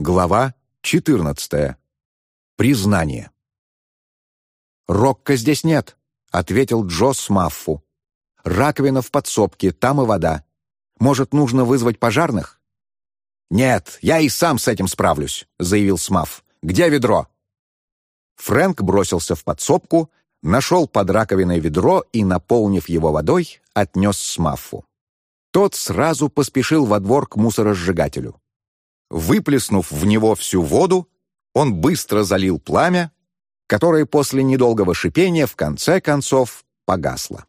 Глава 14. Признание. «Рокко здесь нет», — ответил Джо Смаффу. «Раковина в подсобке, там и вода. Может, нужно вызвать пожарных?» «Нет, я и сам с этим справлюсь», — заявил Смафф. «Где ведро?» Фрэнк бросился в подсобку, нашел под раковиной ведро и, наполнив его водой, отнес Смаффу. Тот сразу поспешил во двор к мусоросжигателю. Выплеснув в него всю воду, он быстро залил пламя, которое после недолгого шипения в конце концов погасло.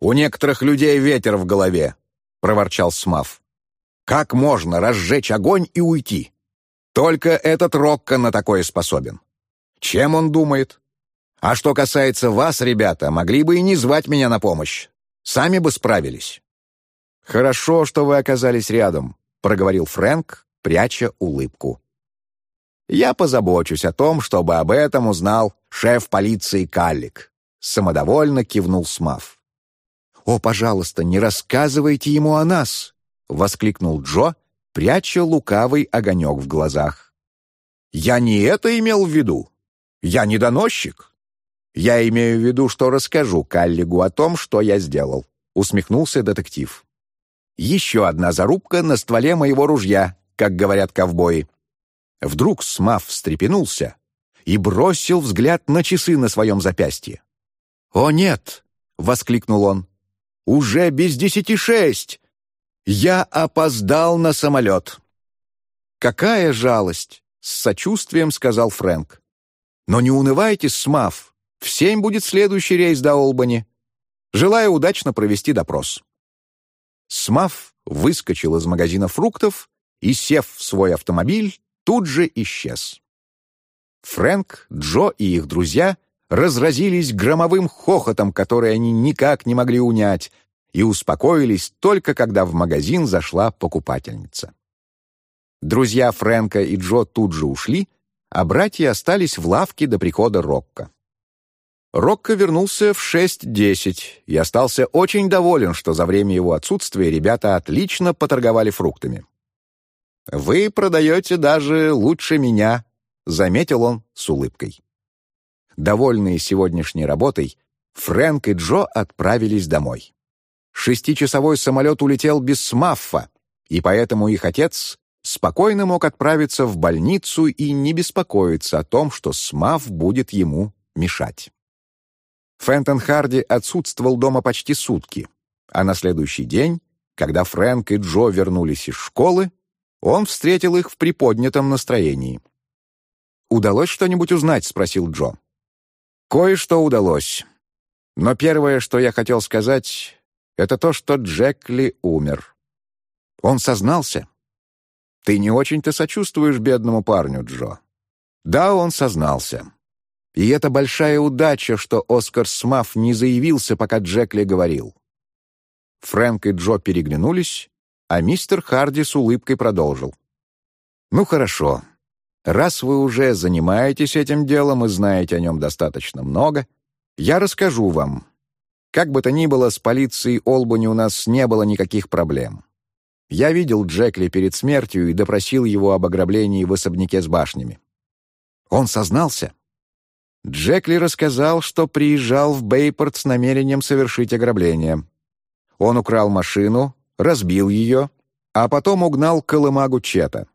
«У некоторых людей ветер в голове», — проворчал Смав. «Как можно разжечь огонь и уйти? Только этот Рокко на такое способен. Чем он думает? А что касается вас, ребята, могли бы и не звать меня на помощь. Сами бы справились». «Хорошо, что вы оказались рядом», — проговорил Фрэнк, пряча улыбку. «Я позабочусь о том, чтобы об этом узнал шеф полиции Каллик», — самодовольно кивнул Смав. «О, пожалуйста, не рассказывайте ему о нас!» — воскликнул Джо, пряча лукавый огонек в глазах. «Я не это имел в виду. Я не доносчик. Я имею в виду, что расскажу Каллигу о том, что я сделал», — усмехнулся детектив. «Еще одна зарубка на стволе моего ружья, как говорят ковбои. Вдруг Смав встрепенулся и бросил взгляд на часы на своем запястье. «О, нет!» — воскликнул он. «Уже без десяти шесть! Я опоздал на самолет!» «Какая жалость!» — с сочувствием сказал Фрэнк. «Но не унывайте, Смав. В семь будет следующий рейс до Олбани. Желаю удачно провести допрос». Смав выскочил из магазина фруктов и, сев в свой автомобиль, тут же исчез. Фрэнк, Джо и их друзья разразились громовым хохотом, который они никак не могли унять, и успокоились только когда в магазин зашла покупательница. Друзья Фрэнка и Джо тут же ушли, а братья остались в лавке до прихода Рокко. Рокко вернулся в 6.10 и остался очень доволен, что за время его отсутствия ребята отлично поторговали фруктами. «Вы продаете даже лучше меня», — заметил он с улыбкой. Довольные сегодняшней работой, Фрэнк и Джо отправились домой. Шестичасовой самолет улетел без смаффа, и поэтому их отец спокойно мог отправиться в больницу и не беспокоиться о том, что смаф будет ему мешать. Фентон Харди отсутствовал дома почти сутки, а на следующий день, когда Фрэнк и Джо вернулись из школы, он встретил их в приподнятом настроении. «Удалось что-нибудь узнать?» — спросил Джо. «Кое-что удалось. Но первое, что я хотел сказать, это то, что Джекли умер. Он сознался. Ты не очень-то сочувствуешь бедному парню, Джо. Да, он сознался. И это большая удача, что Оскар Смаф не заявился, пока Джекли говорил». Фрэнк и Джо переглянулись, а мистер Харди с улыбкой продолжил. «Ну хорошо. Раз вы уже занимаетесь этим делом и знаете о нем достаточно много, я расскажу вам. Как бы то ни было, с полицией Олбани у нас не было никаких проблем. Я видел Джекли перед смертью и допросил его об ограблении в особняке с башнями. Он сознался. Джекли рассказал, что приезжал в Бейпорт с намерением совершить ограбление. Он украл машину, разбил ее, а потом угнал колымагу Чета.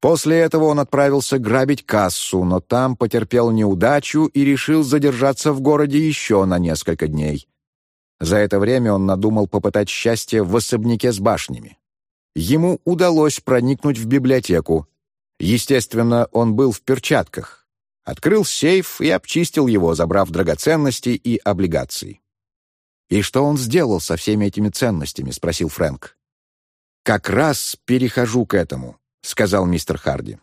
После этого он отправился грабить кассу, но там потерпел неудачу и решил задержаться в городе еще на несколько дней. За это время он надумал попытать счастье в особняке с башнями. Ему удалось проникнуть в библиотеку. Естественно, он был в перчатках. Открыл сейф и обчистил его, забрав драгоценности и облигации. «И что он сделал со всеми этими ценностями?» — спросил Фрэнк. «Как раз перехожу к этому», — сказал мистер Харди.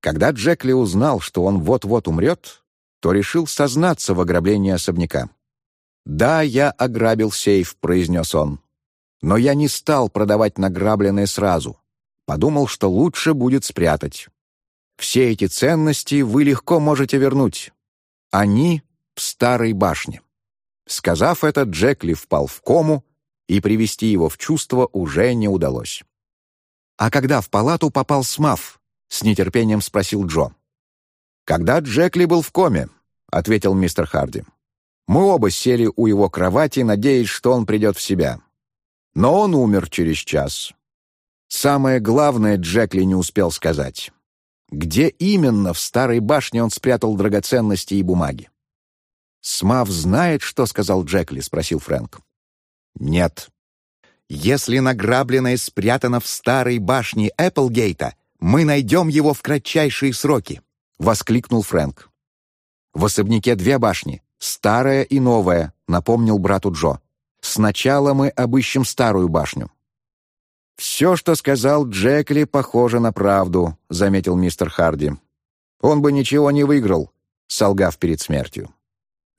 Когда Джекли узнал, что он вот-вот умрет, то решил сознаться в ограблении особняка. «Да, я ограбил сейф», — произнес он. «Но я не стал продавать награбленное сразу. Подумал, что лучше будет спрятать. Все эти ценности вы легко можете вернуть. Они в старой башне». Сказав это, Джекли впал в кому, и привести его в чувство уже не удалось. «А когда в палату попал Смаф?» — с нетерпением спросил Джо. «Когда Джекли был в коме», — ответил мистер Харди. «Мы оба сели у его кровати, надеясь, что он придет в себя. Но он умер через час. Самое главное Джекли не успел сказать. Где именно в старой башне он спрятал драгоценности и бумаги? «Смав знает, что сказал Джекли?» — спросил Фрэнк. «Нет. Если награбленное спрятано в старой башне Эпплгейта, мы найдем его в кратчайшие сроки», — воскликнул Фрэнк. «В особняке две башни, старая и новая», — напомнил брату Джо. «Сначала мы обыщем старую башню». «Все, что сказал Джекли, похоже на правду», — заметил мистер Харди. «Он бы ничего не выиграл, солгав перед смертью.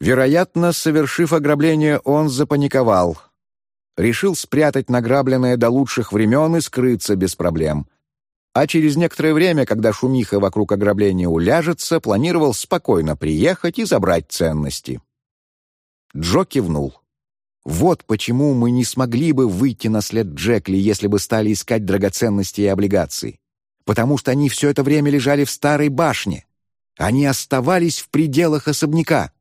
Вероятно, совершив ограбление, он запаниковал. Решил спрятать награбленное до лучших времен и скрыться без проблем. А через некоторое время, когда шумиха вокруг ограбления уляжется, планировал спокойно приехать и забрать ценности». Джо кивнул. Вот почему мы не смогли бы выйти на след Джекли, если бы стали искать драгоценности и облигации. Потому что они все это время лежали в старой башне. Они оставались в пределах особняка.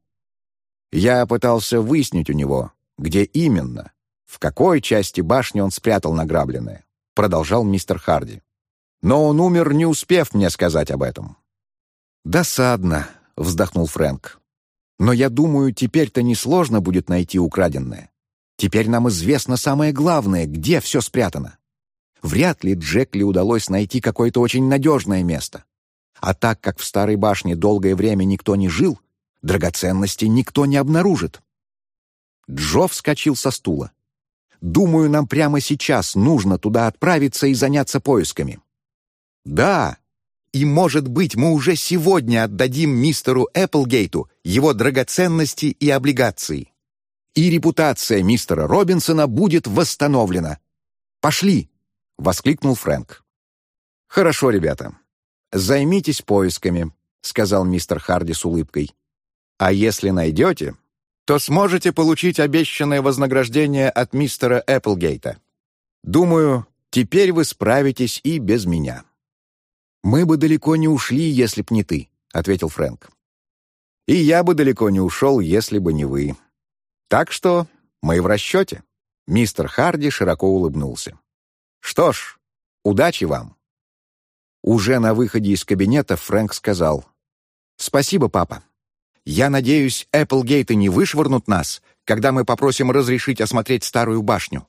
Я пытался выяснить у него, где именно, в какой части башни он спрятал награбленное, продолжал мистер Харди. Но он умер, не успев мне сказать об этом. «Досадно», — вздохнул Фрэнк. «Но я думаю, теперь-то несложно будет найти украденное. Теперь нам известно самое главное, где все спрятано. Вряд ли Джекли удалось найти какое-то очень надежное место. А так как в старой башне долгое время никто не жил, драгоценности никто не обнаружит. Джо вскочил со стула. «Думаю, нам прямо сейчас нужно туда отправиться и заняться поисками». «Да, и, может быть, мы уже сегодня отдадим мистеру Эпплгейту его драгоценности и облигации и репутация мистера Робинсона будет восстановлена. Пошли!» — воскликнул Фрэнк. «Хорошо, ребята. Займитесь поисками», — сказал мистер Харди с улыбкой. «А если найдете, то сможете получить обещанное вознаграждение от мистера Эпплгейта. Думаю, теперь вы справитесь и без меня». «Мы бы далеко не ушли, если б не ты», — ответил Фрэнк. «И я бы далеко не ушел, если бы не вы», так что мы в расчете». Мистер Харди широко улыбнулся. «Что ж, удачи вам». Уже на выходе из кабинета Фрэнк сказал. «Спасибо, папа. Я надеюсь, Эпплгейты не вышвырнут нас, когда мы попросим разрешить осмотреть старую башню.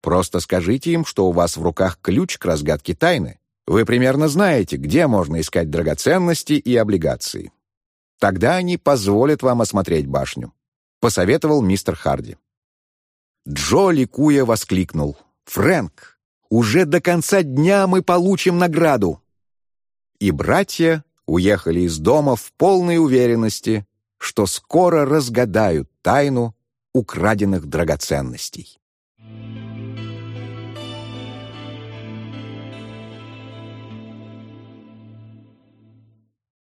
Просто скажите им, что у вас в руках ключ к разгадке тайны. Вы примерно знаете, где можно искать драгоценности и облигации. Тогда они позволят вам осмотреть башню. — посоветовал мистер Харди. Джо ликуя воскликнул. «Фрэнк, уже до конца дня мы получим награду!» И братья уехали из дома в полной уверенности, что скоро разгадают тайну украденных драгоценностей.